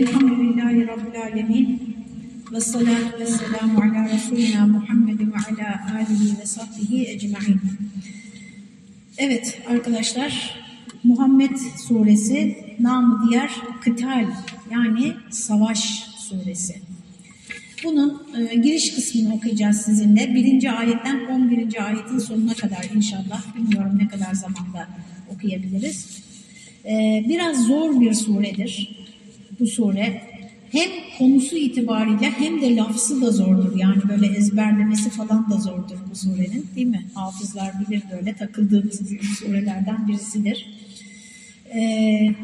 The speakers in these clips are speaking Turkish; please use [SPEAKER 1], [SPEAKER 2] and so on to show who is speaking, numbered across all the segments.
[SPEAKER 1] Elhamdülillahi Rabbil Alemin. Ve salatu ve selamu ala Resulina Muhammed ve ala alihi ve sahbihi ecma'in. Evet arkadaşlar, Muhammed suresi namı diğer Kıtal yani Savaş suresi. Bunun e, giriş kısmını okuyacağız sizinle. Birinci ayetten 11. ayetin sonuna kadar inşallah. Bilmiyorum ne kadar zamanda okuyabiliriz. E, biraz zor bir suredir bu sure. Hem konusu itibariyle hem de lafzı da zordur. Yani böyle ezberlemesi falan da zordur bu surenin değil mi? Hafızlar bilir böyle takıldığımız surelerden birisidir. Ee,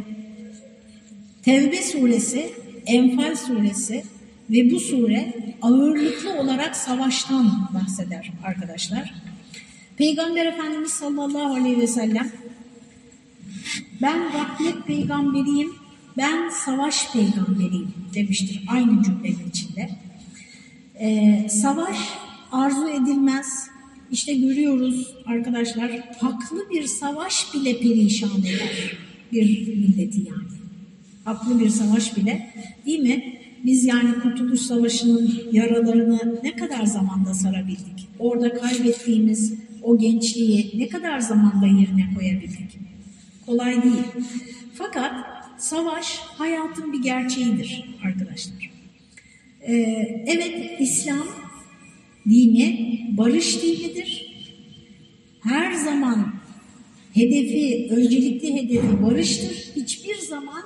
[SPEAKER 1] Tevbe suresi, Enfal suresi ve bu sure ağırlıklı olarak savaştan bahseder arkadaşlar. Peygamber Efendimiz sallallahu aleyhi ve sellem ben rahmet peygamberiyim, ben savaş peygamberiyim demiştir aynı cümlenin içinde. Ee, savaş arzu edilmez. İşte görüyoruz arkadaşlar haklı bir savaş bile perişan eder bir milleti yani. Haklı bir savaş bile değil mi? Biz yani Kurtuluş Savaşı'nın yaralarını ne kadar zamanda sarabildik? Orada kaybettiğimiz o gençliği ne kadar zamanda yerine koyabildik? Kolay değil. Fakat savaş hayatın bir gerçeğidir arkadaşlar. Ee, evet İslam dini barış dinidir. Her zaman hedefi, öncelikli hedefi barıştır. Hiçbir zaman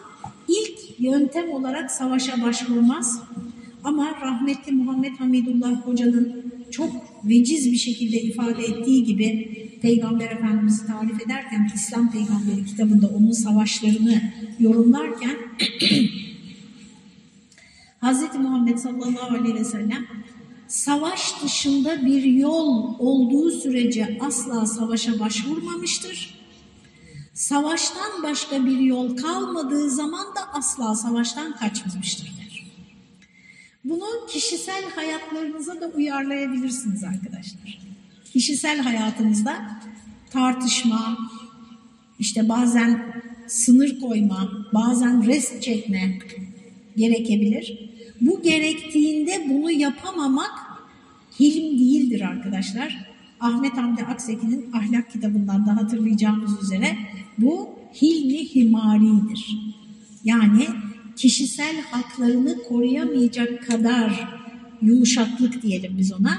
[SPEAKER 1] ilk yöntem olarak savaşa başvurmaz. Ama rahmetli Muhammed Hamidullah Hoca'nın çok veciz bir şekilde ifade ettiği gibi Peygamber Efendimiz'i tarif ederken İslam Peygamberi kitabında onun savaşlarını yorumlarken Hz. Muhammed sallallahu aleyhi ve sellem savaş dışında bir yol olduğu sürece asla savaşa başvurmamıştır. Savaştan başka bir yol kalmadığı zaman da asla savaştan kaçmamıştır. Bunu kişisel hayatlarınıza da uyarlayabilirsiniz arkadaşlar. Kişisel hayatınızda tartışma, işte bazen sınır koyma, bazen rest çekme gerekebilir. Bu gerektiğinde bunu yapamamak hilim değildir arkadaşlar. Ahmet Hamdi Akseki'nin ahlak kitabından da hatırlayacağımız üzere bu hilmi himaridir. Yani kişisel haklarını koruyamayacak kadar yumuşaklık diyelim biz ona.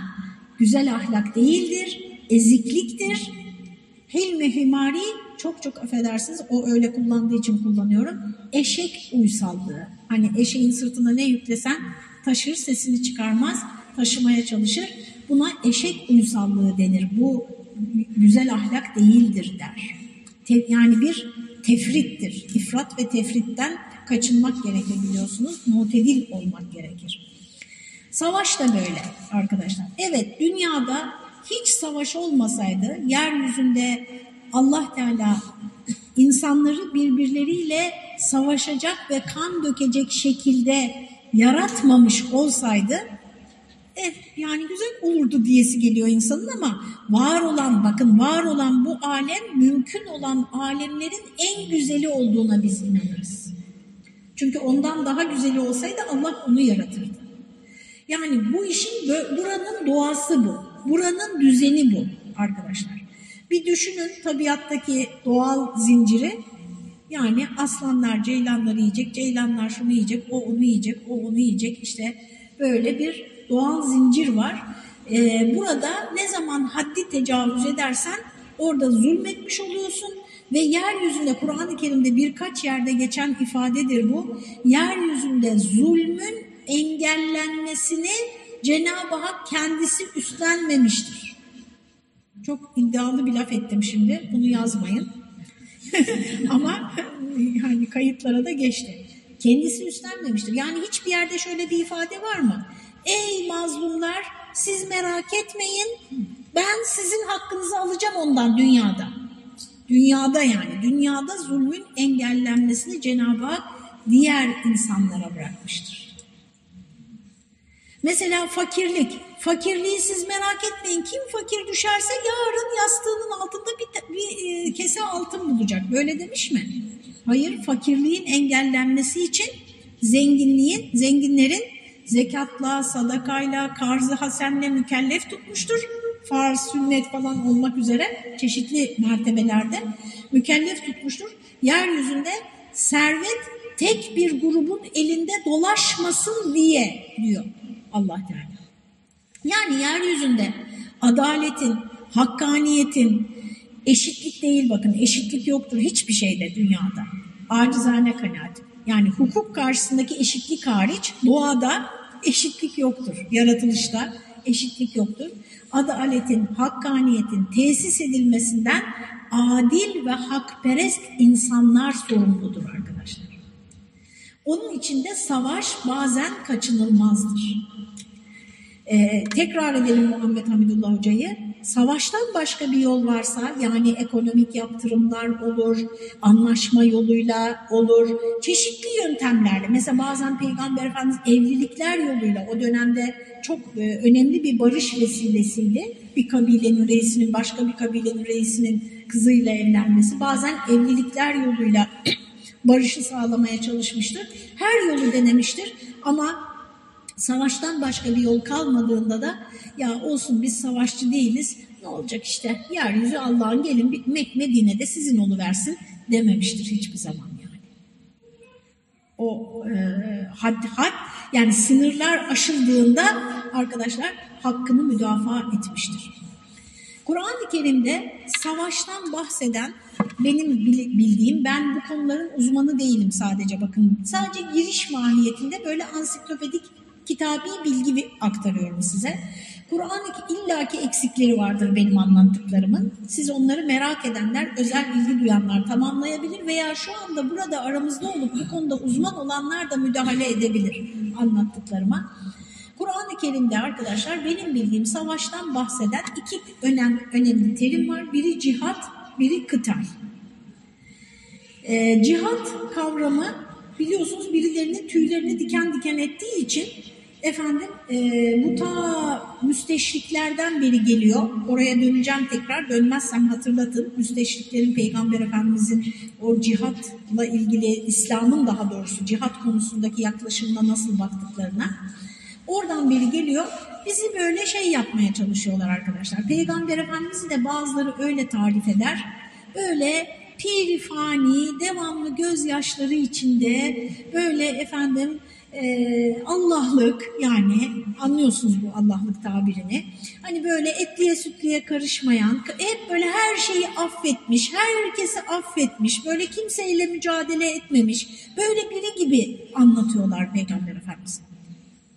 [SPEAKER 1] Güzel ahlak değildir, ezikliktir. Hilmi himari çok çok affedersiniz o öyle kullandığı için kullanıyorum. Eşek uysallığı. Hani eşeğin sırtına ne yüklesen taşır sesini çıkarmaz taşımaya çalışır. Buna eşek uysallığı denir. Bu güzel ahlak değildir der. Te, yani bir tefrittir. İfrat ve tefritten kaçınmak gerekir biliyorsunuz. Mutedil olmak gerekir. Savaş da böyle arkadaşlar. Evet dünyada hiç savaş olmasaydı yeryüzünde Allah Teala insanları birbirleriyle savaşacak ve kan dökecek şekilde yaratmamış olsaydı eh yani güzel olurdu diyesi geliyor insanın ama var olan bakın var olan bu alem mümkün olan alemlerin en güzeli olduğuna biz inanırız. Çünkü ondan daha güzeli olsaydı Allah onu yaratırdı. Yani bu işin buranın doğası bu. Buranın düzeni bu arkadaşlar. Bir düşünün tabiattaki doğal zinciri. Yani aslanlar ceylanları yiyecek, ceylanlar şunu yiyecek, o onu yiyecek, o onu yiyecek. İşte böyle bir doğal zincir var. Ee, burada ne zaman haddi tecavüz edersen orada zulmetmiş oluyorsun ve yeryüzünde Kur'an-ı Kerim'de birkaç yerde geçen ifadedir bu. Yeryüzünde zulmün engellenmesini Cenab-ı Hak kendisi üstlenmemiştir. Çok iddialı bir laf ettim şimdi. Bunu yazmayın. Ama yani kayıtlara da geçti. Kendisi üstlenmemiştir. Yani hiçbir yerde şöyle bir ifade var mı? Ey mazlumlar siz merak etmeyin. Ben sizin hakkınızı alacağım ondan dünyada. Dünyada yani. Dünyada zulmün engellenmesini Cenab-ı Hak diğer insanlara bırakmıştır. Mesela fakirlik. Fakirliği siz merak etmeyin. Kim fakir düşerse yarın yastığının altında bir, bir e, kese altın bulacak. Böyle demiş mi? Hayır, fakirliğin engellenmesi için zenginliğin, zenginlerin zekatla, sadakayla, karzı hasenle mükellef tutmuştur. Farz, sünnet falan olmak üzere çeşitli mertebelerde mükellef tutmuştur. Yeryüzünde servet tek bir grubun elinde dolaşmasın diye diyor Allah Teala. Yani yeryüzünde adaletin, hakkaniyetin, eşitlik değil bakın eşitlik yoktur hiçbir şeyde dünyada. Acizane kanaat. Yani hukuk karşısındaki eşitlik hariç doğada eşitlik yoktur. Yaratılışta eşitlik yoktur. Adaletin, hakkaniyetin tesis edilmesinden adil ve hakperest insanlar sorumludur arkadaşlar. Onun içinde savaş bazen kaçınılmazdır. Ee, tekrar edelim Muhammed Hamidullah Hoca'yı. Savaştan başka bir yol varsa yani ekonomik yaptırımlar olur, anlaşma yoluyla olur, çeşitli yöntemlerle. Mesela bazen Peygamber Efendimiz evlilikler yoluyla o dönemde çok e, önemli bir barış vesilesiyle bir kabilenin reisinin başka bir kabilenin reisinin kızıyla evlenmesi. Bazen evlilikler yoluyla barışı sağlamaya çalışmıştır. Her yolu denemiştir ama savaştan başka bir yol kalmadığında da ya olsun biz savaşçı değiliz ne olacak işte yeryüzü Allah'ın gelin Medine'de sizin oluversin dememiştir hiçbir zaman yani. O e, had, had yani sınırlar aşıldığında arkadaşlar hakkını müdafaa etmiştir. Kur'an-ı Kerim'de savaştan bahseden benim bildiğim, ben bu konuların uzmanı değilim sadece bakın. Sadece giriş mahiyetinde böyle ansiklopedik kitabi bilgi aktarıyorum size. Kur'an'daki illaki eksikleri vardır benim anlattıklarımın. Siz onları merak edenler, özel bilgi duyanlar tamamlayabilir veya şu anda burada aramızda olup bu konuda uzman olanlar da müdahale edebilir anlattıklarıma. Kur'an-ı Kerim'de arkadaşlar benim bildiğim savaştan bahseden iki önem, önemli terim var. Biri cihat, biri kıtal. Ee, cihat kavramı biliyorsunuz birilerinin tüylerini diken diken ettiği için efendim e, bu ta müsteşriklerden beri geliyor. Oraya döneceğim tekrar. Dönmezsem hatırlatın. Müsteşriklerin Peygamber Efendimizin o cihatla ilgili İslam'ın daha doğrusu cihat konusundaki yaklaşımına nasıl baktıklarına. Oradan biri geliyor. Bizi böyle şey yapmaya çalışıyorlar arkadaşlar. Peygamber Efendimiz'i de bazıları öyle tarif eder. Böyle pirifani, devamlı gözyaşları içinde böyle efendim e, Allah'lık yani anlıyorsunuz bu Allah'lık tabirini. Hani böyle etliye sütliye karışmayan, hep böyle her şeyi affetmiş, herkesi affetmiş, böyle kimseyle mücadele etmemiş, böyle biri gibi anlatıyorlar Peygamber Efendimiz.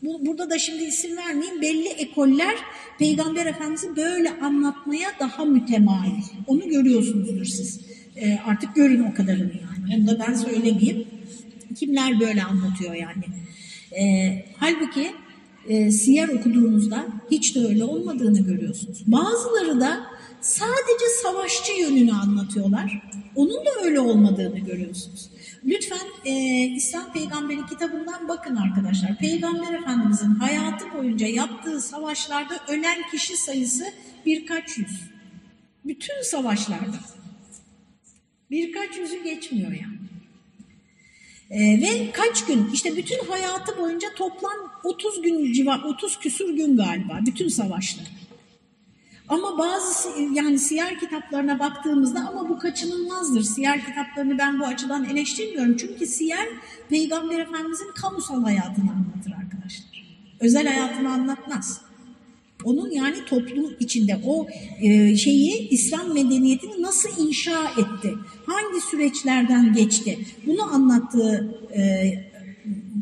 [SPEAKER 1] Burada da şimdi isim vermeyeyim. Belli ekoller Peygamber Efendimiz'i böyle anlatmaya daha mütemayil. Onu görüyorsunuzdur siz. E, artık görün o kadarını yani. Onu da ben söylemeyeyim. Kimler böyle anlatıyor yani. E, halbuki e, siyer okuduğunuzda hiç de öyle olmadığını görüyorsunuz. Bazıları da sadece savaşçı yönünü anlatıyorlar. Onun da öyle olmadığını görüyorsunuz. Lütfen e, İslam Peygamberi kitabından bakın arkadaşlar. Peygamber Efendimizin hayatı boyunca yaptığı savaşlarda ölen kişi sayısı birkaç yüz. Bütün savaşlarda. Birkaç yüzü geçmiyor yani. Ee, ve kaç gün işte bütün hayatı boyunca toplam 30 gün civar 30 küsur gün galiba bütün savaşlar. Ama bazı yani siyer kitaplarına baktığımızda ama bu kaçınılmazdır. Siyer kitaplarını ben bu açıdan eleştirmiyorum. Çünkü siyer Peygamber Efendimizin kamusal hayatını anlatır arkadaşlar. Özel hayatını anlatmaz. Onun yani toplum içinde o e, şeyi İslam medeniyetini nasıl inşa etti? Hangi süreçlerden geçti? Bunu anlattığı e,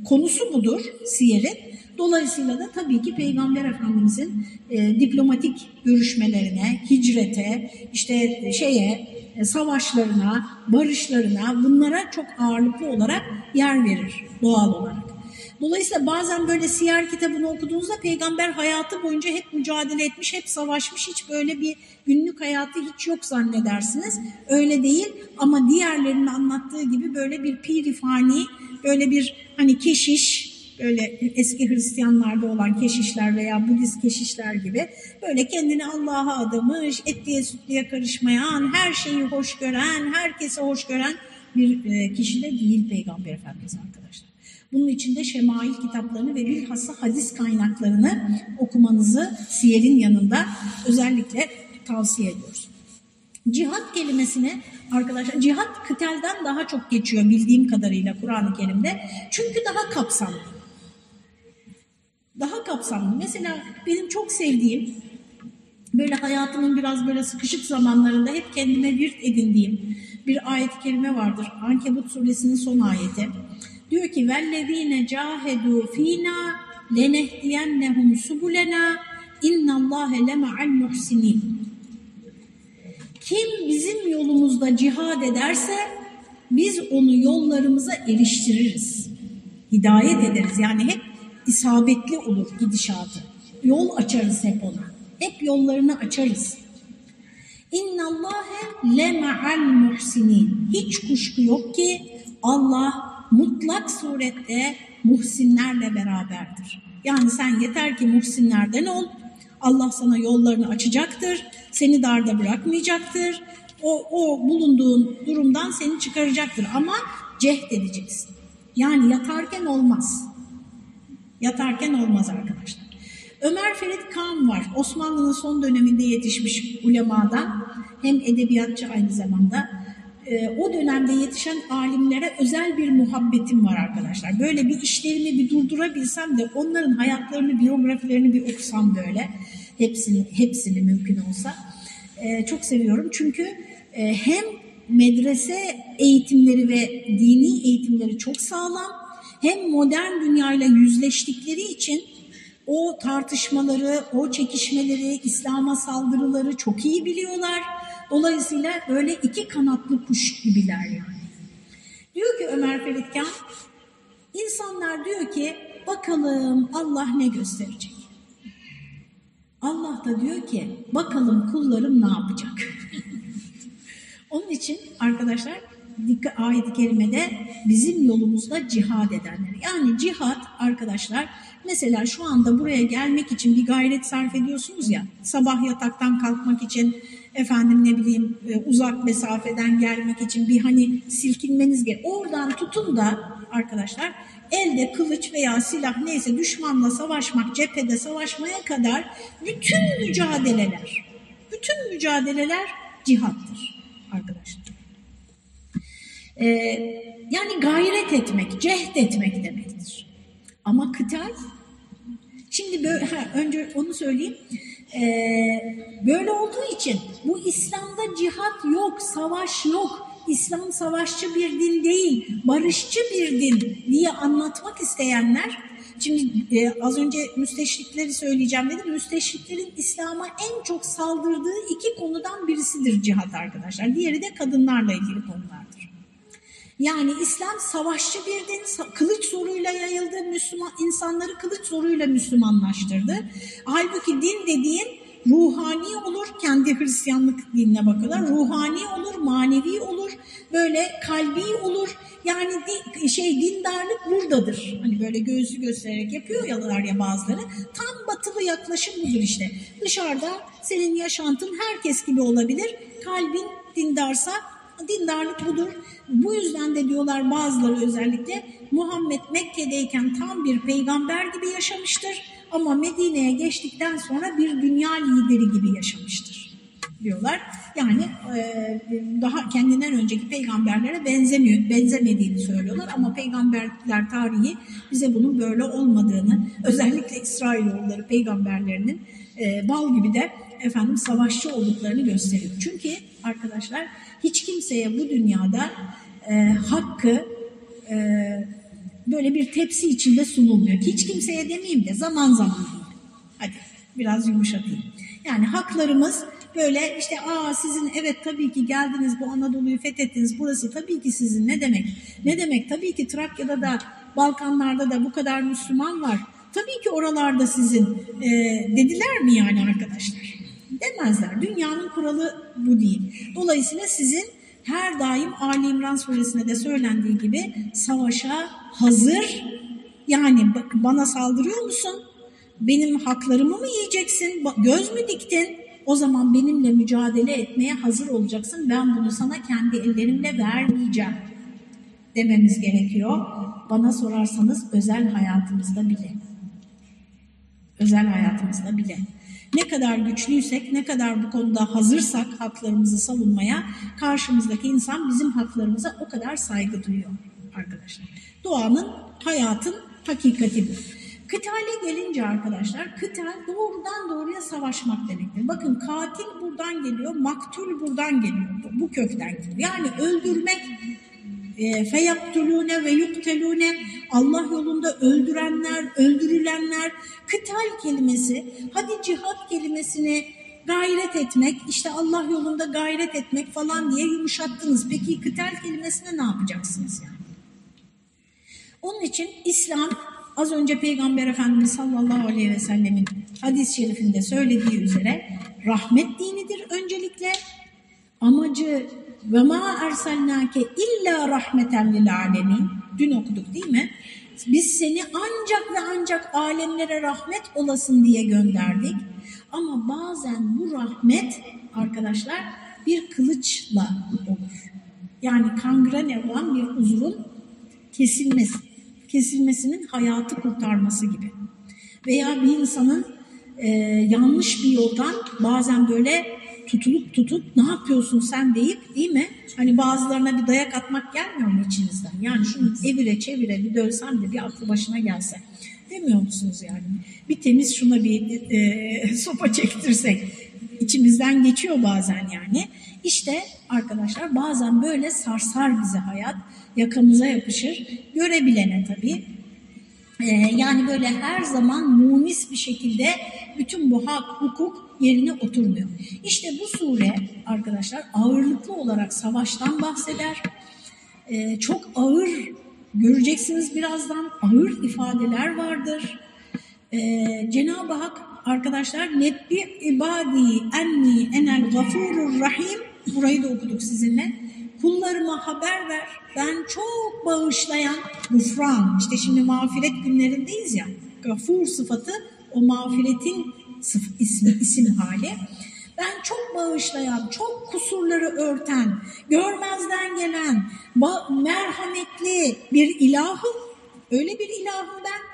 [SPEAKER 1] konusu budur siyerin. Dolayısıyla da tabii ki Peygamber Efendimizin e, diplomatik görüşmelerine, hicrete, işte şeye, e, savaşlarına, barışlarına bunlara çok ağırlıklı olarak yer verir doğal olarak. Dolayısıyla bazen böyle siyer kitabını okuduğunuzda peygamber hayatı boyunca hep mücadele etmiş, hep savaşmış, hiç böyle bir günlük hayatı hiç yok zannedersiniz. Öyle değil ama diğerlerinin anlattığı gibi böyle bir pirifani, böyle bir hani keşiş, böyle eski Hristiyanlarda olan keşişler veya Budist keşişler gibi böyle kendini Allah'a adamış, etliye sütliye karışmayan, her şeyi hoş gören, herkese hoş gören bir e, kişi de değil Peygamber Efendimiz arkadaşlar. Bunun için de şemail kitaplarını ve bilhassa hadis kaynaklarını okumanızı siyerin yanında özellikle tavsiye ediyoruz. Cihat kelimesini arkadaşlar cihat kıtelden daha çok geçiyor bildiğim kadarıyla Kur'an-ı Kerim'de. Çünkü daha kapsamlı. Daha kapsamlı. Mesela benim çok sevdiğim böyle hayatımın biraz böyle sıkışık zamanlarında hep kendime virt edindiğim bir ayet-i kerime vardır. Ankebut suresinin son ayeti. Diyor ki vellezine cahedu fina lenehdiyennehum subulena innallâhe lema'al muhsinin. Kim bizim yolumuzda cihad ederse biz onu yollarımıza eriştiririz. Hidayet ederiz. Yani hep isabetli olur gidişatı. Yol açarız hep ona. Hep yollarını açarız. İnna Allahe le ma'al muhsinin. Hiç kuşku yok ki Allah mutlak surette muhsinlerle beraberdir. Yani sen yeter ki muhsinlerden ol. Allah sana yollarını açacaktır. Seni darda bırakmayacaktır. O, o bulunduğun durumdan seni çıkaracaktır. Ama cehd edeceksin. Yani yatarken olmaz. Yatarken olmaz arkadaşlar. Ömer Ferit Kan var. Osmanlı'nın son döneminde yetişmiş ulemadan. Hem edebiyatçı aynı zamanda. Ee, o dönemde yetişen alimlere özel bir muhabbetim var arkadaşlar. Böyle bir işlerimi bir durdurabilsem de onların hayatlarını, biyografilerini bir okusam böyle. Hepsini, hepsini mümkün olsa. Ee, çok seviyorum. Çünkü e, hem medrese eğitimleri ve dini eğitimleri çok sağlam. Hem modern dünyayla yüzleştikleri için o tartışmaları, o çekişmeleri, İslam'a saldırıları çok iyi biliyorlar. Dolayısıyla böyle iki kanatlı kuş gibiler yani. Diyor ki Ömer Feritkan, insanlar diyor ki bakalım Allah ne gösterecek? Allah da diyor ki bakalım kullarım ne yapacak? Onun için arkadaşlar ayet-i kerimede bizim yolumuzda cihad edenler. Yani cihad arkadaşlar mesela şu anda buraya gelmek için bir gayret sarf ediyorsunuz ya sabah yataktan kalkmak için efendim ne bileyim e, uzak mesafeden gelmek için bir hani silkinmeniz gerek. Oradan tutun da arkadaşlar elde kılıç veya silah neyse düşmanla savaşmak, cephede savaşmaya kadar bütün mücadeleler, bütün mücadeleler cihattır arkadaşlar. Ee, yani gayret etmek, cehd etmek demektir. Ama kıtal, şimdi böyle, ha, önce onu söyleyeyim. Ee, böyle olduğu için bu İslam'da cihat yok, savaş yok. İslam savaşçı bir din değil, barışçı bir din diye anlatmak isteyenler, şimdi e, az önce müsteşrikleri söyleyeceğim dedim, müsteşriklerin İslam'a en çok saldırdığı iki konudan birisidir cihat arkadaşlar. Diğeri de kadınlarla ilgili konulardır. Yani İslam savaşçı bir din, kılıç zoruyla yayıldı, Müslüman insanları kılıç zoruyla Müslümanlaştırdı. Halbuki din dediğin ruhani olur, kendi Hristiyanlık dinine bakıyorlar. Ruhani olur, manevi olur, böyle kalbi olur. Yani din, şey dindarlık buradadır. Hani böyle göğsü göstererek yapıyor yalar ya bazıları. Tam batılı yaklaşım budur işte. Dışarıda senin yaşantın herkes gibi olabilir. Kalbin dindarsa dindarlık budur. Bu yüzden de diyorlar bazıları özellikle Muhammed Mekke'deyken tam bir peygamber gibi yaşamıştır ama Medine'ye geçtikten sonra bir dünya lideri gibi yaşamıştır diyorlar. Yani e, daha kendinden önceki peygamberlere benzemiyor, benzemediğini söylüyorlar ama peygamberler tarihi bize bunun böyle olmadığını, özellikle İsrailoğulları peygamberlerinin e, bal gibi de efendim savaşçı olduklarını gösteriyor. Çünkü arkadaşlar hiç kimseye bu dünyada e, hakkı e, böyle bir tepsi içinde sunulmuyor. Hiç kimseye demeyeyim de zaman zaman. Hadi biraz yumuşatayım. Yani haklarımız böyle işte aa sizin evet tabii ki geldiniz bu Anadolu'yu fethettiniz burası tabii ki sizin ne demek? Ne demek tabii ki Trakya'da da Balkanlarda da bu kadar Müslüman var. Tabii ki oralarda sizin e, dediler mi yani arkadaşlar? Demezler. Dünyanın kuralı bu değil. Dolayısıyla sizin her daim Ali İmran suresinde de söylendiği gibi savaşa hazır. Yani bana saldırıyor musun? Benim haklarımı mı yiyeceksin? Göz mü diktin? O zaman benimle mücadele etmeye hazır olacaksın. Ben bunu sana kendi ellerimle vermeyeceğim dememiz gerekiyor. Bana sorarsanız özel hayatımızda bile. Özel hayatımızda bile. Ne kadar güçlüysek, ne kadar bu konuda hazırsak haklarımızı savunmaya, karşımızdaki insan bizim haklarımıza o kadar saygı duyuyor arkadaşlar. Doğanın, hayatın hakikati bu. Kıtale gelince arkadaşlar, kıtal doğrudan doğruya savaşmak demektir. Bakın katil buradan geliyor, maktul buradan geliyor, bu kökten geliyor. Yani öldürmek, e, feyaktulune ve yuktelune Allah yolunda öldürenler, öldürülenler, kıtal kelimesi, hadi cihat kelimesini gayret etmek, işte Allah yolunda gayret etmek falan diye yumuşattınız. Peki kıtal kelimesine ne yapacaksınız yani? Onun için İslam az önce Peygamber Efendimiz sallallahu aleyhi ve sellemin hadis-i şerifinde söylediği üzere rahmet dinidir öncelikle. Amacı ve ma erselnake illa rahmeten lil alemin. Dün okuduk değil mi? Biz seni ancak ve ancak alemlere rahmet olasın diye gönderdik. Ama bazen bu rahmet arkadaşlar bir kılıçla olur. Yani kangrene olan bir uzvun kesilmesi, kesilmesinin hayatı kurtarması gibi. Veya bir insanın e, yanlış bir yoldan bazen böyle tutulup tutup ne yapıyorsun sen deyip değil mi? Hani bazılarına bir dayak atmak gelmiyor mu içinizden? Yani şunu evire çevire bir dövsem de bir aklı başına gelse. Demiyor musunuz yani? Bir temiz şuna bir e, sopa çektirsek. içimizden geçiyor bazen yani. İşte arkadaşlar bazen böyle sarsar bizi hayat. Yakamıza yapışır. Görebilene tabii. Ee, yani böyle her zaman munis bir şekilde bütün bu hak, hukuk yerine oturmuyor. İşte bu sure arkadaşlar ağırlıklı olarak savaştan bahseder. Ee, çok ağır, göreceksiniz birazdan ağır ifadeler vardır. Ee, Cenab-ı Hak arkadaşlar nebbi ibadi enni enel gafurur rahim burayı da okuduk sizinle. Kullarıma haber ver. Ben çok bağışlayan gufran. İşte şimdi mağfiret günlerindeyiz ya. Gafur sıfatı o mağfiretin sıf ismi, isim hali. Ben çok bağışlayan, çok kusurları örten, görmezden gelen, merhametli bir ilahım. Öyle bir ilahım ben.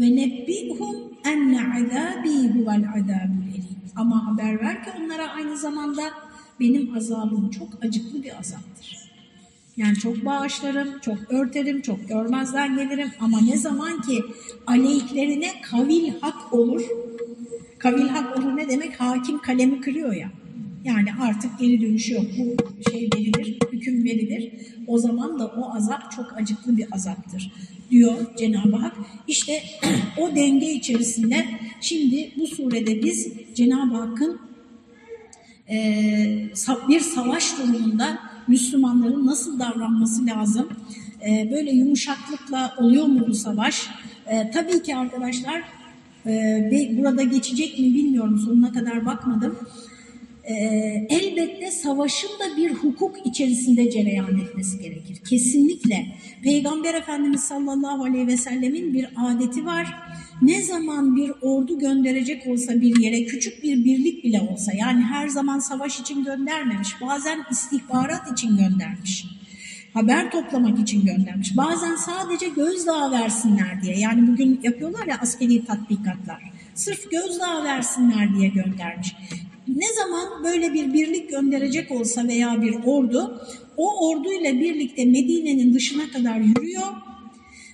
[SPEAKER 1] Ve nebbihum enne azabi huvel azabul elim. Ama haber ver ki onlara aynı zamanda benim azabım çok acıklı bir azaptır. Yani çok bağışlarım, çok örterim, çok görmezden gelirim ama ne zaman ki aleyhlerine kavil hak olur, kavil hak olur ne demek? Hakim kalemi kırıyor ya. Yani artık geri dönüşü yok. Bu şey verilir, hüküm verilir. O zaman da o azap çok acıklı bir azaptır diyor Cenab-ı Hak. İşte o denge içerisinde şimdi bu surede biz Cenab-ı Hakk'ın e, bir savaş durumunda Müslümanların nasıl davranması lazım? E, böyle yumuşaklıkla oluyor mu bu savaş? E, tabii ki arkadaşlar e, burada geçecek mi bilmiyorum sonuna kadar bakmadım. E, elbette savaşın da bir hukuk içerisinde cereyan etmesi gerekir. Kesinlikle. Peygamber Efendimiz sallallahu aleyhi ve sellemin bir adeti var ne zaman bir ordu gönderecek olsa bir yere küçük bir birlik bile olsa yani her zaman savaş için göndermemiş bazen istihbarat için göndermiş haber toplamak için göndermiş. Bazen sadece gözdağı versinler diye. Yani bugün yapıyorlar ya askeri tatbikatlar. Sırf gözdağı versinler diye göndermiş. Ne zaman böyle bir birlik gönderecek olsa veya bir ordu o orduyla birlikte Medine'nin dışına kadar yürüyor.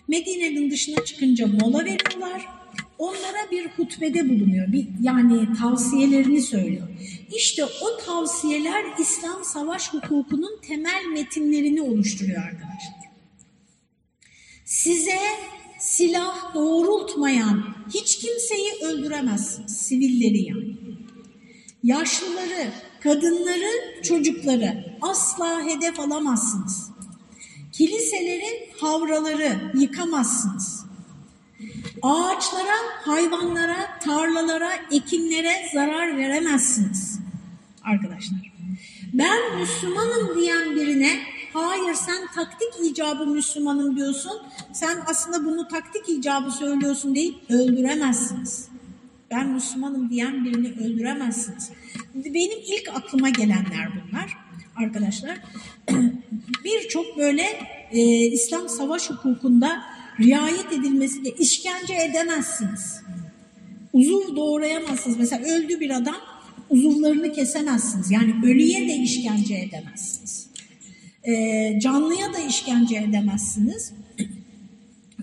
[SPEAKER 1] Medine'nin dışına çıkınca mola veriyorlar. Onlara bir hutbede bulunuyor. Bir, yani tavsiyelerini söylüyor. İşte o tavsiyeler İslam savaş hukukunun temel metinlerini oluşturuyor arkadaşlar. Size silah doğrultmayan hiç kimseyi öldüremezsiniz. Sivilleri yani. Yaşlıları, kadınları, çocukları asla hedef alamazsınız. Kiliseleri, havraları yıkamazsınız. Ağaçlara, hayvanlara, tarlalara, ekinlere zarar veremezsiniz arkadaşlar. Ben Müslümanım diyen birine hayır sen taktik icabı Müslümanım diyorsun. Sen aslında bunu taktik icabı söylüyorsun deyip öldüremezsiniz. Ben Müslümanım diyen birini öldüremezsiniz. Benim ilk aklıma gelenler bunlar arkadaşlar birçok böyle e, İslam savaş hukukunda riayet edilmesi de işkence edemezsiniz. Uzuv doğrayamazsınız. Mesela öldü bir adam uzuvlarını kesemezsiniz. Yani ölüye de işkence edemezsiniz. E, canlıya da işkence edemezsiniz.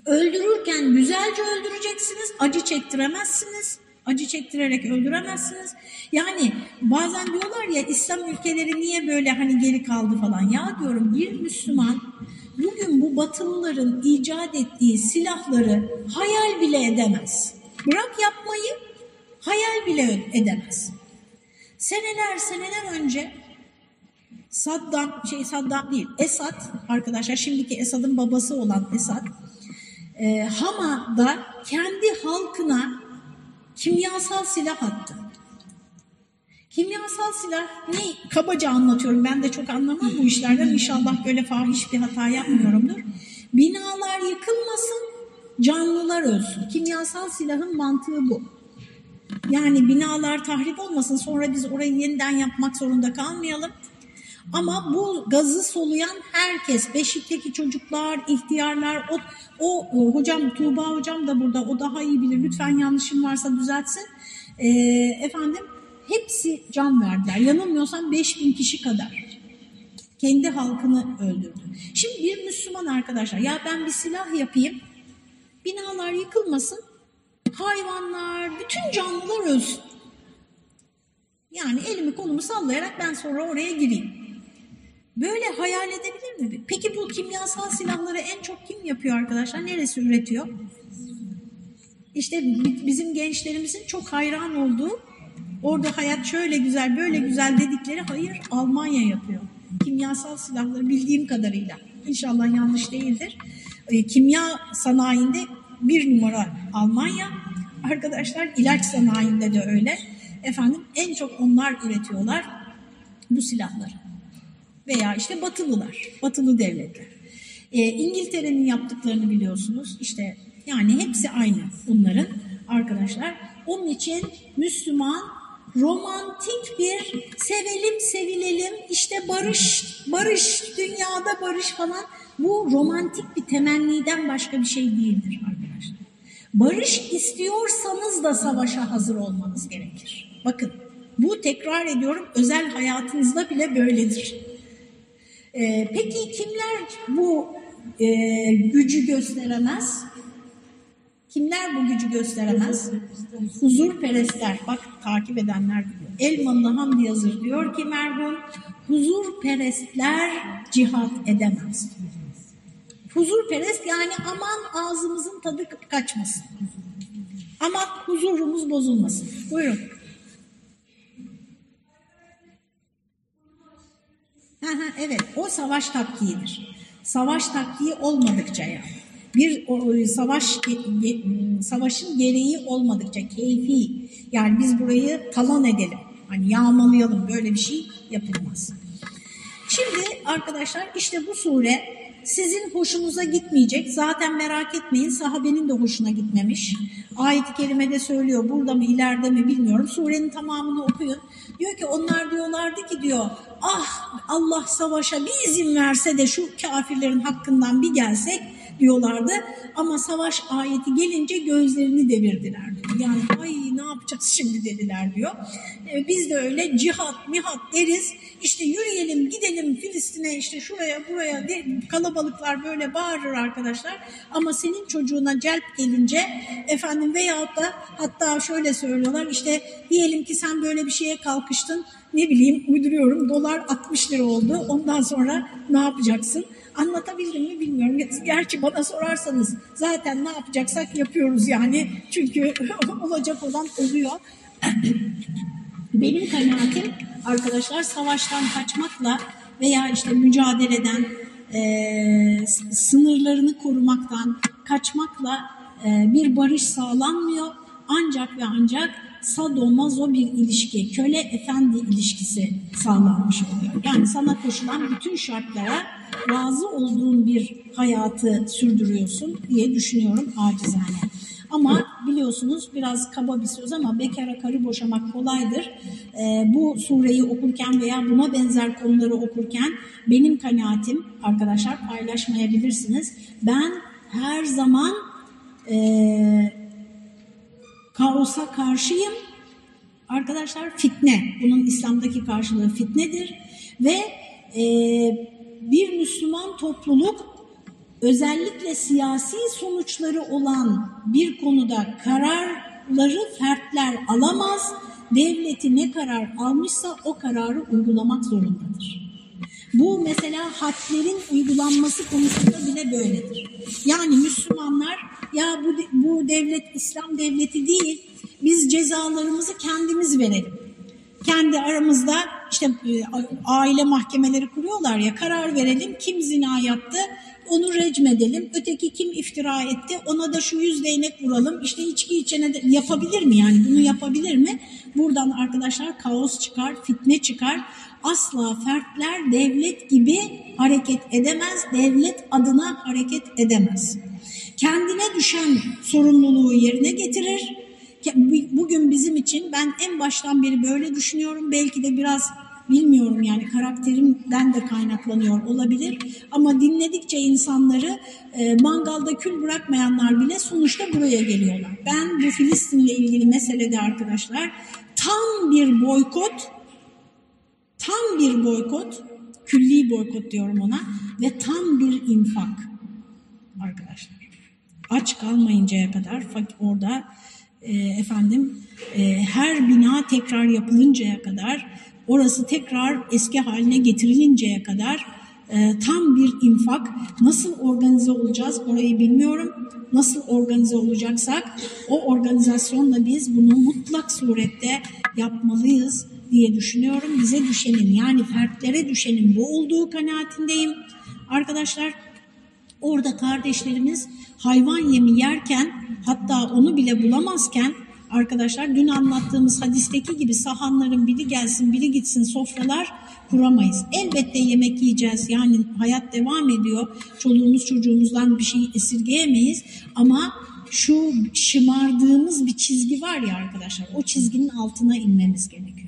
[SPEAKER 1] Öldürürken güzelce öldüreceksiniz, acı çektiremezsiniz. Acı çektirerek öldüremezsiniz. Yani bazen diyorlar ya İslam ülkeleri niye böyle hani geri kaldı falan. Ya diyorum bir Müslüman bugün bu batılıların icat ettiği silahları hayal bile edemez. Bırak yapmayı hayal bile edemez. Seneler seneler önce Saddam, şey Saddam değil, Esad arkadaşlar, şimdiki Esad'ın babası olan Esad, e, Hama'da kendi halkına kimyasal silah attı. Kimyasal silah ne? Kabaca anlatıyorum. Ben de çok anlamam bu işlerden. İnşallah böyle fahiş bir hata yapmıyorumdur. Binalar yıkılmasın, canlılar ölsün. Kimyasal silahın mantığı bu. Yani binalar tahrip olmasın sonra biz orayı yeniden yapmak zorunda kalmayalım. Ama bu gazı soluyan herkes, Beşik'teki çocuklar, ihtiyarlar, o, o hocam Tuğba hocam da burada, o daha iyi bilir. Lütfen yanlışım varsa düzeltsin. E, efendim, hepsi can verdiler. Yanılmıyorsam 5000 kişi kadar. Kendi halkını öldürdü. Şimdi bir Müslüman arkadaşlar, ya ben bir silah yapayım, binalar yıkılmasın, hayvanlar, bütün canlılar ölsün. Yani elimi kolumu sallayarak ben sonra oraya gireyim. Böyle hayal edebilir mi? Peki bu kimyasal silahları en çok kim yapıyor arkadaşlar? Neresi üretiyor? İşte bizim gençlerimizin çok hayran olduğu, orada hayat şöyle güzel, böyle güzel dedikleri hayır Almanya yapıyor. Kimyasal silahları bildiğim kadarıyla. İnşallah yanlış değildir. E, kimya sanayinde bir numara Almanya. Arkadaşlar ilaç sanayinde de öyle. Efendim en çok onlar üretiyorlar bu silahları veya işte batılılar, batılı devletler. E, İngiltere'nin yaptıklarını biliyorsunuz. İşte yani hepsi aynı bunların arkadaşlar. Onun için Müslüman romantik bir sevelim sevilelim işte barış barış dünyada barış falan bu romantik bir temenniden başka bir şey değildir arkadaşlar. Barış istiyorsanız da savaşa hazır olmanız gerekir. Bakın bu tekrar ediyorum özel hayatınızda bile böyledir. Ee, peki kimler bu e, gücü gösteremez? Kimler bu gücü gösteremez? Huzurperestler. Bak takip edenler biliyor. Elmalı Hamdi Yazır diyor ki merhum huzurperestler cihat edemez. Huzurperest yani aman ağzımızın tadı kaçmasın. Aman huzurumuz bozulmasın. Buyurun. evet o savaş taktiğidir. Savaş taktiği olmadıkça yani. Bir o, savaş savaşın gereği olmadıkça keyfi yani biz burayı talan edelim. Hani yağmalayalım böyle bir şey yapılmaz. Şimdi arkadaşlar işte bu sure sizin hoşunuza gitmeyecek. Zaten merak etmeyin sahabenin de hoşuna gitmemiş. Ayet-i kerimede söylüyor burada mı ileride mi bilmiyorum. Surenin tamamını okuyun. Diyor ki onlar diyorlardı ki diyor ah Allah savaşa bir izin verse de şu kafirlerin hakkından bir gelsek diyorlardı. Ama savaş ayeti gelince gözlerini devirdiler diyor. Yani ay ne yapacağız şimdi dediler diyor. E, biz de öyle cihat mihat deriz. İşte yürüyelim gidelim Filistin'e işte şuraya buraya de, kalabalıklar böyle bağırır arkadaşlar. Ama senin çocuğuna celp gelince efendim veyahut da hatta şöyle söylüyorlar işte diyelim ki sen böyle bir şeye kalkıştın ne bileyim uyduruyorum dolar 60 lira oldu ondan sonra ne yapacaksın? Anlatabildim mi bilmiyorum. Gerçi bana sorarsanız zaten ne yapacaksak yapıyoruz yani. Çünkü olacak olan oluyor. Benim kanaatim arkadaşlar savaştan kaçmakla veya işte mücadeleden, e, sınırlarını korumaktan kaçmakla e, bir barış sağlanmıyor. Ancak ve ancak sadomazo bir ilişki, köle efendi ilişkisi sağlanmış oluyor. Yani sana koşulan bütün şartlara razı olduğun bir hayatı sürdürüyorsun diye düşünüyorum acizane. Ama biliyorsunuz biraz kaba bir söz ama bekara karı boşamak kolaydır. Ee, bu sureyi okurken veya buna benzer konuları okurken benim kanaatim arkadaşlar paylaşmayabilirsiniz. Ben her zaman e, kaosa karşıyım. Arkadaşlar fitne, bunun İslam'daki karşılığı fitnedir ve e, bir Müslüman topluluk özellikle siyasi sonuçları olan bir konuda kararları fertler alamaz. Devleti ne karar almışsa o kararı uygulamak zorundadır. Bu mesela hadlerin uygulanması konusunda bile böyledir. Yani Müslümanlar ya bu, bu devlet İslam devleti değil biz cezalarımızı kendimiz verelim. Kendi aramızda işte e, aile mahkemeleri kuruyorlar ya karar verelim kim zina yaptı onu recmedelim. Öteki kim iftira etti ona da şu yüz değnek vuralım. İşte içki içene de yapabilir mi yani bunu yapabilir mi? Buradan arkadaşlar kaos çıkar, fitne çıkar. Asla fertler devlet gibi hareket edemez, devlet adına hareket edemez. Kendine düşen sorumluluğu yerine getirir. Bugün bizim için ben en baştan beri böyle düşünüyorum. Belki de biraz Bilmiyorum yani karakterimden de kaynaklanıyor olabilir. Ama dinledikçe insanları e, mangalda kül bırakmayanlar bile sonuçta buraya geliyorlar. Ben bu Filistin'le ilgili meselede arkadaşlar tam bir boykot, tam bir boykot, külli boykot diyorum ona ve tam bir infak arkadaşlar. Aç kalmayıncaya kadar orada e, efendim e, her bina tekrar yapılıncaya kadar orası tekrar eski haline getirilinceye kadar e, tam bir infak nasıl organize olacağız orayı bilmiyorum. Nasıl organize olacaksak o organizasyonla biz bunu mutlak surette yapmalıyız diye düşünüyorum. Bize düşenin yani fertlere düşenin bu olduğu kanaatindeyim. Arkadaşlar orada kardeşlerimiz hayvan yemi yerken hatta onu bile bulamazken arkadaşlar dün anlattığımız hadisteki gibi sahanların biri gelsin biri gitsin sofralar kuramayız. Elbette yemek yiyeceğiz yani hayat devam ediyor. Çoluğumuz çocuğumuzdan bir şey esirgeyemeyiz ama şu şımardığımız bir çizgi var ya arkadaşlar o çizginin altına inmemiz gerekiyor.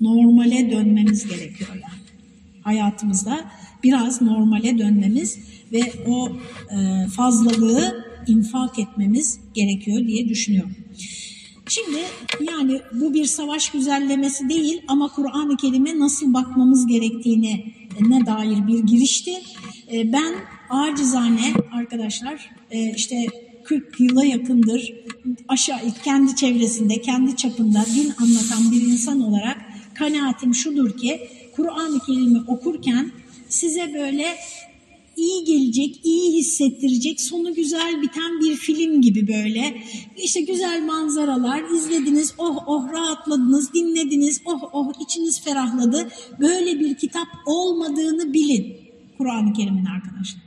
[SPEAKER 1] Normale dönmemiz gerekiyor yani hayatımızda biraz normale dönmemiz ve o e, fazlalığı infak etmemiz gerekiyor diye düşünüyorum. Şimdi yani bu bir savaş güzellemesi değil ama Kur'an-ı Kerim'e nasıl bakmamız gerektiğine ne dair bir girişti. E, ben acizane arkadaşlar e, işte 40 yıla yakındır aşağı kendi çevresinde, kendi çapında din anlatan bir insan olarak kanaatim şudur ki Kur'an-ı Kerim'i okurken size böyle iyi gelecek, iyi hissettirecek, sonu güzel biten bir film gibi böyle. İşte güzel manzaralar, izlediniz, oh oh rahatladınız, dinlediniz, oh oh içiniz ferahladı. Böyle bir kitap olmadığını bilin Kur'an-ı Kerim'in arkadaşlar.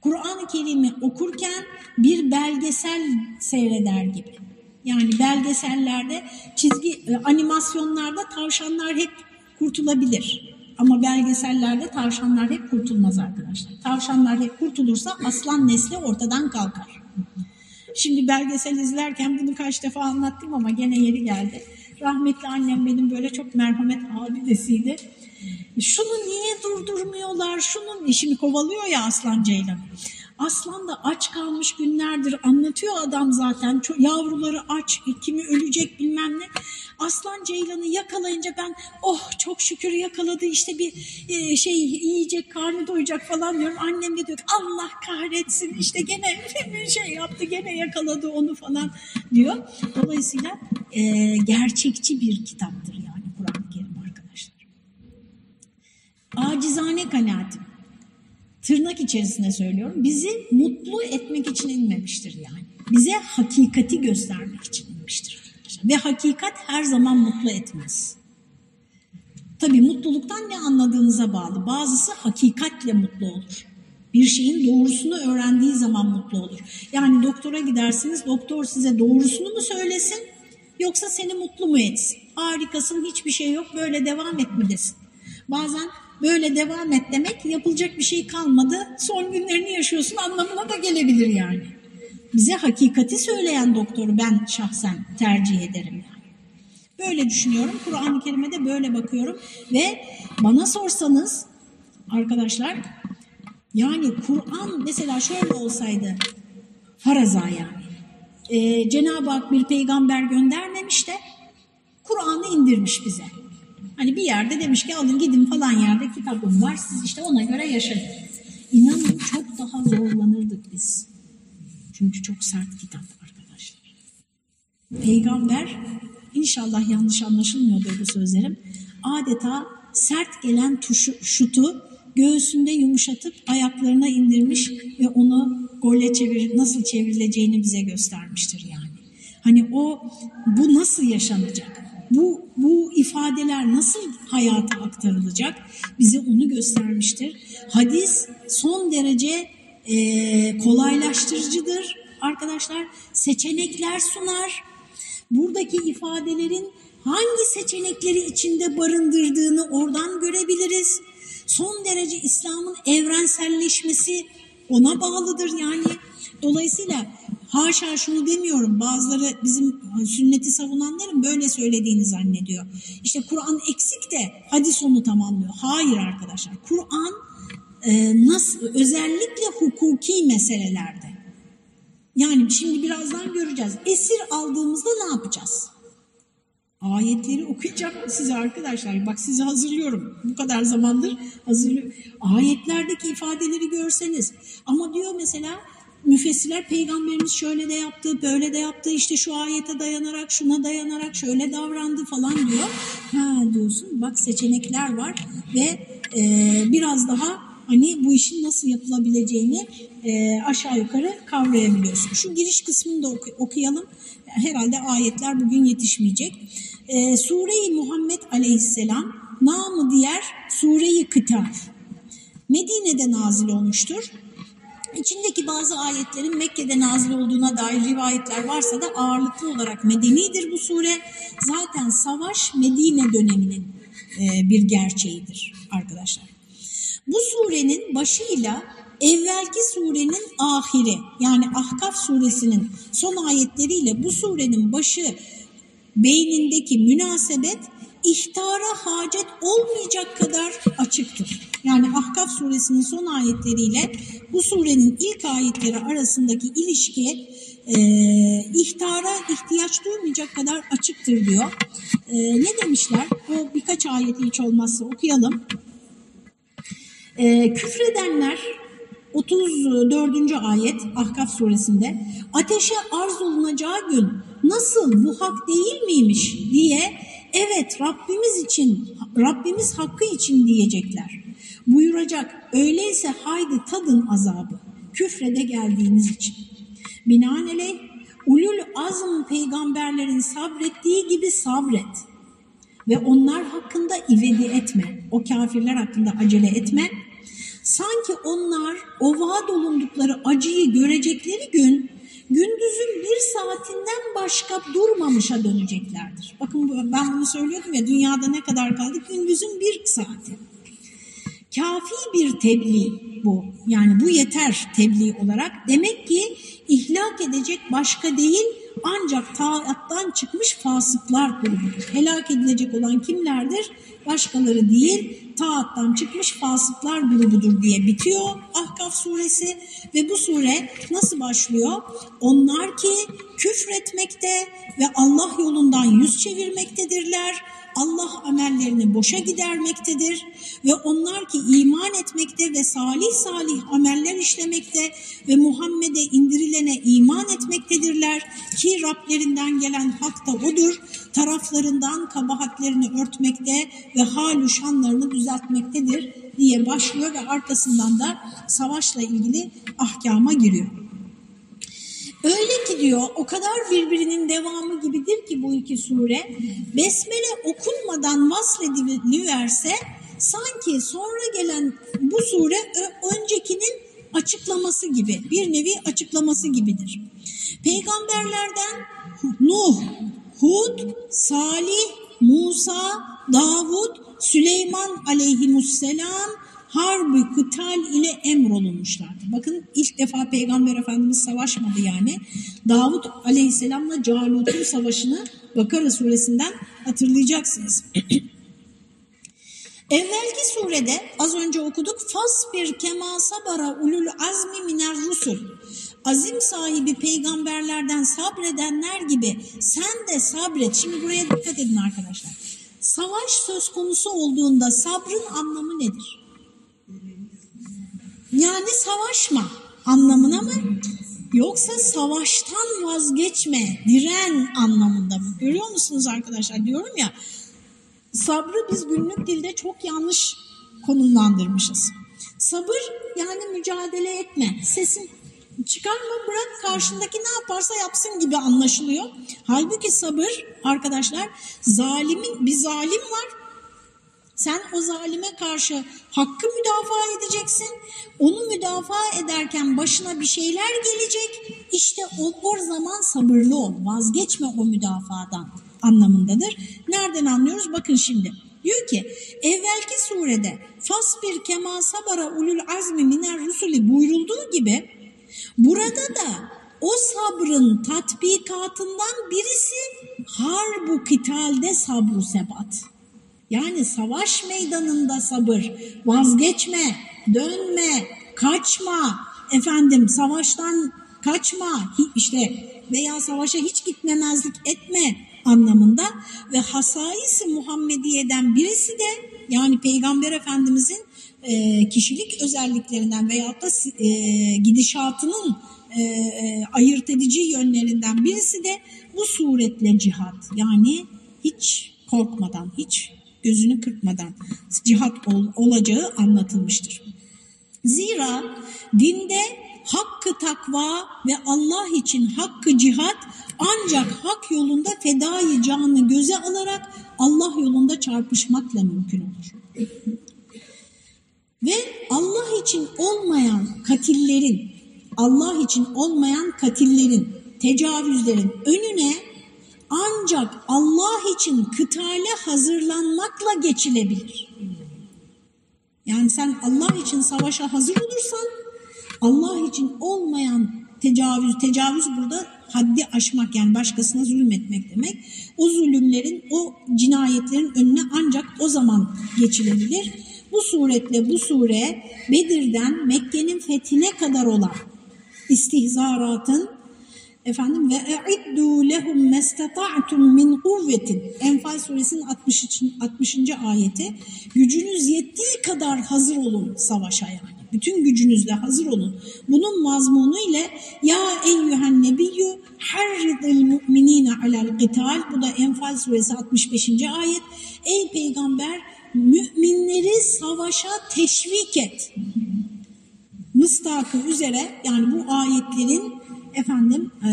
[SPEAKER 1] Kur'an-ı Kerim'i okurken bir belgesel seyreder gibi. Yani belgesellerde, çizgi, e, animasyonlarda tavşanlar hep kurtulabilir. Ama belgesellerde tavşanlar hep kurtulmaz arkadaşlar. Tavşanlar hep kurtulursa aslan nesli ortadan kalkar. Şimdi belgesel izlerken bunu kaç defa anlattım ama gene yeri geldi. Rahmetli annem benim böyle çok merhamet abidesiydi. Şunu niye durdurmuyorlar? Şunun işini kovalıyor ya aslan ceylan. Aslan da aç kalmış günlerdir anlatıyor adam zaten. Yavruları aç, kimi ölecek bilmem ne. Aslan ceylanı yakalayınca ben oh çok şükür yakaladı işte bir e, şey yiyecek, karnı doyacak falan diyorum. Annem de diyor Allah kahretsin işte gene bir şey yaptı, gene yakaladı onu falan diyor. Dolayısıyla e, gerçekçi bir kitaptır yani Kur'an-ı Kerim arkadaşlar. Acizane kanaatim tırnak içerisinde söylüyorum, bizi mutlu etmek için inmemiştir yani. Bize hakikati göstermek için inmiştir. Ve hakikat her zaman mutlu etmez. Tabii mutluluktan ne anladığınıza bağlı. Bazısı hakikatle mutlu olur. Bir şeyin doğrusunu öğrendiği zaman mutlu olur. Yani doktora gidersiniz, doktor size doğrusunu mu söylesin yoksa seni mutlu mu etsin? Harikasın, hiçbir şey yok, böyle devam et mi desin? Bazen böyle devam et demek yapılacak bir şey kalmadı. Son günlerini yaşıyorsun anlamına da gelebilir yani. Bize hakikati söyleyen doktoru ben şahsen tercih ederim. Yani. Böyle düşünüyorum. Kur'an-ı Kerim'e de böyle bakıyorum. Ve bana sorsanız arkadaşlar yani Kur'an mesela şöyle olsaydı faraza yani. Ee, Cenab-ı Hak bir peygamber göndermemiş de Kur'an'ı indirmiş bize. Hani bir yerde demiş ki alın gidin falan yerde kitabım var siz işte ona göre yaşayın. İnanın çok daha zorlanırdık biz. Çünkü çok sert kitap arkadaşlar. Peygamber inşallah yanlış anlaşılmıyordur bu sözlerim. Adeta sert gelen tuşu, şutu göğsünde yumuşatıp ayaklarına indirmiş ve onu gole çevir, nasıl çevrileceğini bize göstermiştir yani. Hani o bu nasıl yaşanacak? Bu, bu ifadeler nasıl hayata aktarılacak? Bize onu göstermiştir. Hadis son derece e, kolaylaştırıcıdır arkadaşlar. Seçenekler sunar. Buradaki ifadelerin hangi seçenekleri içinde barındırdığını oradan görebiliriz. Son derece İslam'ın evrenselleşmesi ona bağlıdır yani. Dolayısıyla haşa şunu demiyorum bazıları bizim sünneti savunanların böyle söylediğini zannediyor. İşte Kur'an eksik de hadis onu tamamlıyor. Hayır arkadaşlar Kur'an e, nasıl özellikle hukuki meselelerde yani şimdi birazdan göreceğiz. Esir aldığımızda ne yapacağız? Ayetleri okuyacak size arkadaşlar? Bak sizi hazırlıyorum. Bu kadar zamandır hazırlıyorum. Ayetlerdeki ifadeleri görseniz. Ama diyor mesela müfessirler peygamberimiz şöyle de yaptı, böyle de yaptı, işte şu ayete dayanarak, şuna dayanarak şöyle davrandı falan diyor. Ha diyorsun bak seçenekler var ve e, biraz daha hani bu işin nasıl yapılabileceğini e, aşağı yukarı kavrayabiliyorsun. Şu giriş kısmını da oku, okuyalım. Herhalde ayetler bugün yetişmeyecek. E, Sure-i Muhammed Aleyhisselam namı diğer Sure-i Kıtar. Medine'de nazil olmuştur. İçindeki bazı ayetlerin Mekke'de nazil olduğuna dair rivayetler varsa da ağırlıklı olarak medenidir bu sure. Zaten savaş Medine döneminin e, bir gerçeğidir arkadaşlar. Bu surenin başıyla evvelki surenin ahiri yani Ahkaf suresinin son ayetleriyle bu surenin başı beynindeki münasebet ihtara hacet olmayacak kadar açıktır. Yani Ahkaf suresinin son ayetleriyle bu surenin ilk ayetleri arasındaki ilişki e, ihtara ihtiyaç duymayacak kadar açıktır diyor. E, ne demişler? O birkaç ayeti hiç olmazsa okuyalım. E, küfredenler 34. ayet Ahkaf suresinde ateşe arz olunacağı gün nasıl bu hak değil miymiş diye evet Rabbimiz için Rabbimiz hakkı için diyecekler. Buyuracak öyleyse haydi tadın azabı küfrede geldiğiniz için. Binaenaleyh ulul azm peygamberlerin sabrettiği gibi sabret ve onlar hakkında ivedi etme. O kafirler hakkında acele etme Sanki onlar o vaat olundukları acıyı görecekleri gün gündüzün bir saatinden başka durmamışa döneceklerdir. Bakın ben bunu söylüyordum ya dünyada ne kadar kaldık? Gündüzün bir saati. Kafi bir tebliğ bu. Yani bu yeter tebliğ olarak. Demek ki ihlak edecek başka değil ancak taattan çıkmış fasıklar grubudur. Helak edilecek olan kimlerdir? Başkaları değil, taattan çıkmış fasıklar grubudur diye bitiyor Ahkaf suresi ve bu sure nasıl başlıyor? Onlar ki küfretmekte ve Allah yolundan yüz çevirmektedirler Allah amellerini boşa gidermektedir ve onlar ki iman etmekte ve salih salih ameller işlemekte ve Muhammed'e indirilene iman etmektedirler ki Rablerinden gelen hak da odur. Taraflarından kabahatlerini örtmekte ve hal şanlarını düzeltmektedir diye başlıyor ve arkasından da savaşla ilgili ahkama giriyor. Öyle ki diyor o kadar birbirinin devamı gibidir ki bu iki sure besmele okunmadan vaslediliverse sanki sonra gelen bu sure öncekinin açıklaması gibi bir nevi açıklaması gibidir. Peygamberlerden Nuh, Hud, Salih, Musa, Davud, Süleyman aleyhimusselam, harbi kıtal ile emrolunmuşlardır. Bakın ilk defa Peygamber Efendimiz savaşmadı yani. Davut Aleyhisselam'la Calut'un savaşını Bakara suresinden hatırlayacaksınız. Evvelki surede az önce okuduk. Fasbir kema sabara ulul azmi miner rusul. Azim sahibi peygamberlerden sabredenler gibi sen de sabret. Şimdi buraya dikkat edin arkadaşlar. Savaş söz konusu olduğunda sabrın anlamı nedir? Yani savaşma anlamına mı? Yoksa savaştan vazgeçme, diren anlamında mı? Görüyor musunuz arkadaşlar? Diyorum ya sabrı biz günlük dilde çok yanlış konumlandırmışız. Sabır yani mücadele etme, sesin çıkarma bırak karşındaki ne yaparsa yapsın gibi anlaşılıyor. Halbuki sabır arkadaşlar zalimin bir zalim var. Sen o zalime karşı hakkı müdafaa edeceksin. Onu müdafaa ederken başına bir şeyler gelecek. İşte o, o zaman sabırlı ol. Vazgeçme o müdafadan anlamındadır. Nereden anlıyoruz? Bakın şimdi. Diyor ki evvelki surede fasbir kema sabara ulul azmi miner rusuli buyurulduğu gibi burada da o sabrın tatbikatından birisi harbu kitalde sabru sebat. Yani savaş meydanında sabır, vazgeçme, dönme, kaçma, efendim savaştan kaçma işte veya savaşa hiç gitmemezlik etme anlamında ve hasayisi Muhammediye'den birisi de yani Peygamber Efendimizin e, kişilik özelliklerinden veyahut da e, gidişatının e, e, ayırt edici yönlerinden birisi de bu suretle cihat. Yani hiç korkmadan, hiç gözünü kırpmadan cihat ol, olacağı anlatılmıştır. Zira dinde hakkı takva ve Allah için hakkı cihat ancak hak yolunda fedai canı göze alarak Allah yolunda çarpışmakla mümkün olur. Ve Allah için olmayan katillerin, Allah için olmayan katillerin, tecavüzlerin önüne ancak Allah için kıtale hazırlanmakla geçilebilir. Yani sen Allah için savaşa hazır olursan Allah için olmayan tecavüz, tecavüz burada haddi aşmak yani başkasına zulmetmek demek. O zulümlerin, o cinayetlerin önüne ancak o zaman geçilebilir. Bu suretle bu sure Bedir'den Mekke'nin fethine kadar olan istihzaratın efendim ve e'iddu lehum mestata'tum min kuvvetin Enfal suresinin 60. 60. ayeti gücünüz yettiği kadar hazır olun savaşa yani. Bütün gücünüzle hazır olun. Bunun mazmunu ile ya eyyühen nebiyyü harridil mu'minine alel qital bu da Enfal suresi 65. ayet. Ey peygamber müminleri savaşa teşvik et. Mıstakı üzere yani bu ayetlerin efendim e,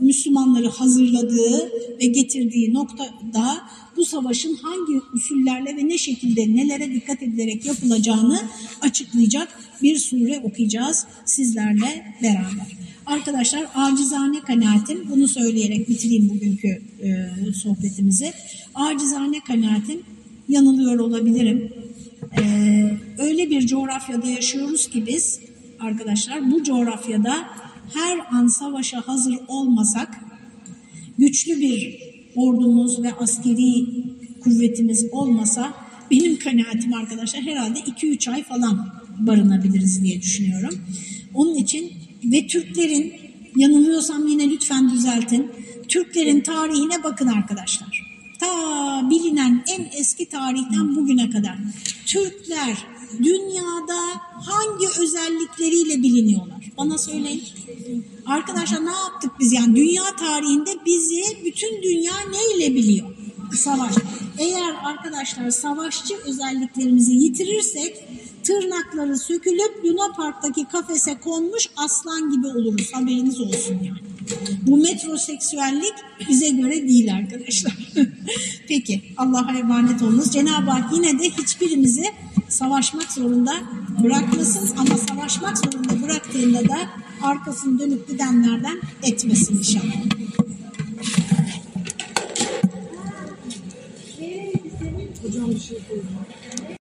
[SPEAKER 1] Müslümanları hazırladığı ve getirdiği noktada bu savaşın hangi usullerle ve ne şekilde nelere dikkat edilerek yapılacağını açıklayacak bir sure okuyacağız sizlerle beraber. Arkadaşlar acizane kanaatim bunu söyleyerek bitireyim bugünkü e, sohbetimizi. Acizane kanaatim yanılıyor olabilirim. Ee, öyle bir coğrafyada yaşıyoruz ki biz arkadaşlar bu coğrafyada her an savaşa hazır olmasak güçlü bir ordumuz ve askeri kuvvetimiz olmasa benim kanaatim arkadaşlar herhalde 2-3 ay falan barınabiliriz diye düşünüyorum. Onun için ve Türklerin yanılıyorsam yine lütfen düzeltin. Türklerin tarihine bakın arkadaşlar. Ta bilinen en eski tarihten bugüne kadar Türkler dünyada hangi özellikleriyle biliniyorlar? Bana söyleyin. Arkadaşlar ne yaptık biz yani dünya tarihinde bizi bütün dünya neyle biliyor? Savaş. Eğer arkadaşlar savaşçı özelliklerimizi yitirirsek tırnakları sökülüp Luna Park'taki kafese konmuş aslan gibi oluruz. Haberiniz olsun yani. Bu metroseksüellik bize göre değil arkadaşlar. Peki Allah'a emanet olunuz. Cenab-ı Hak yine de hiçbirimizi savaşmak zorunda bırakmasın ama savaşmak zorunda bıraktığında da arkasını dönüp gidenlerden etmesin inşallah.
[SPEAKER 2] Hocam bir şey soracağım.